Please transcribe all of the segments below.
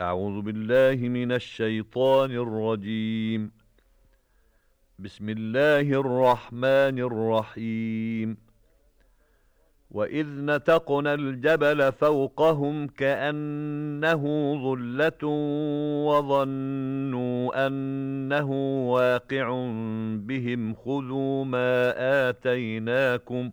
أعوذ بالله من الشيطان الرجيم. بسم الله الرحمن الرحيم. وإذ نتقنا الجبل فوقهم كأنه ظلة وظنوا أنه واقع بهم خذوا ما آتيناكم ۖ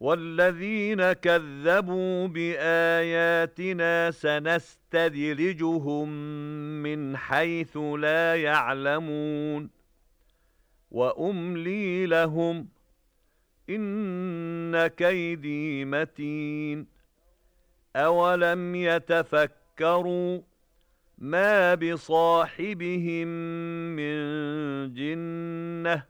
والذين كذبوا بآياتنا سنستدرجهم من حيث لا يعلمون وأملي لهم إن كيدي متين أولم يتفكروا ما بصاحبهم من جنة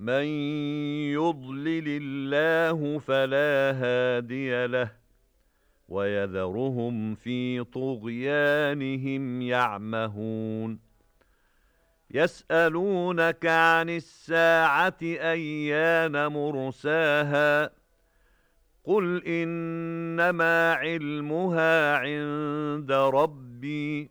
مَن يُضْلِلِ اللَّهُ فَلَا هَادِيَ لَهُ وَيَذَرُهُمْ فِي طُغْيَانِهِمْ يَعْمَهُونَ يَسْأَلُونَكَ عَنِ السَّاعَةِ أَيَّانَ مُرْسَاهَا قُلْ إِنَّمَا عِلْمُهَا عِندَ رَبِّي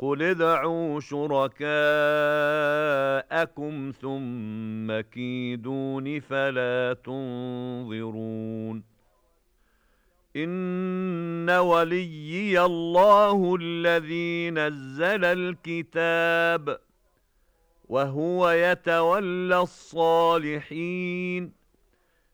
قُلِ ادْعُوا شُرَكَاءَكُمْ ثُمَّ كِيدُونِ فَلَا تُنظِرُونِ إِنَّ وَلِيِّيَ اللَّهُ الَّذِي نَزَّلَ الْكِتَابَ وَهُوَ يَتَوَلَّى الصَّالِحِينَ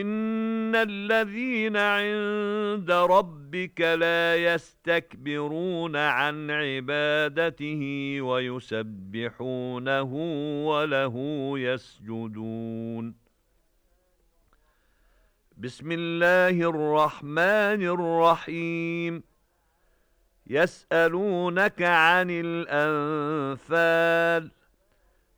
إِنَّ الَّذِينَ عِندَ رَبِّكَ لَا يَسْتَكْبِرُونَ عَن عِبَادَتِهِ وَيُسَبِّحُونَهُ وَلَهُ يَسْجُدُونَ. بِسْمِ اللَّهِ الرَّحْمَنِ الرَّحِيمِ. يَسْأَلُونَكَ عَنِ الْأَنفَالِ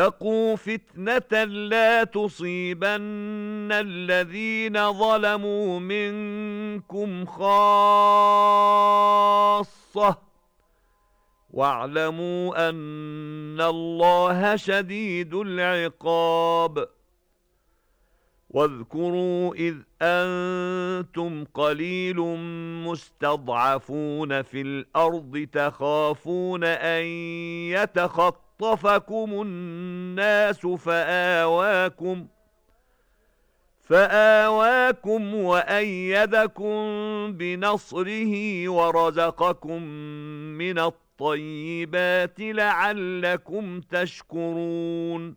وَاتَّقُوا فِتْنَةً لَا تُصِيبَنَّ الَّذِينَ ظَلَمُوا مِنكُمْ خَاصَّةً. وَاعْلَمُوا أَنَّ اللَّهَ شَدِيدُ الْعِقَابِ. وَاذْكُرُوا إِذْ أَنْتُمْ قَلِيلٌ مُسْتَضْعَفُونَ فِي الْأَرْضِ تَخَافُونَ أَنْ يَتَخَطَّفَكُمُ فخطفكم الناس فآواكم فآواكم وأيدكم بنصره ورزقكم من الطيبات لعلكم تشكرون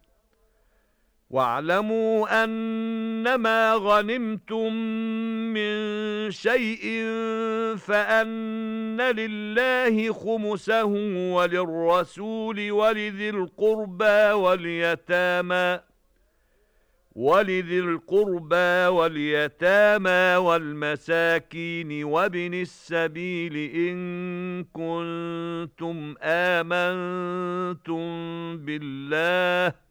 واعلموا أنما غنمتم من شيء فأن لله خمسه وللرسول ولذي القربى واليتامى ولذي القربى واليتامى والمساكين وابن السبيل إن كنتم آمنتم بالله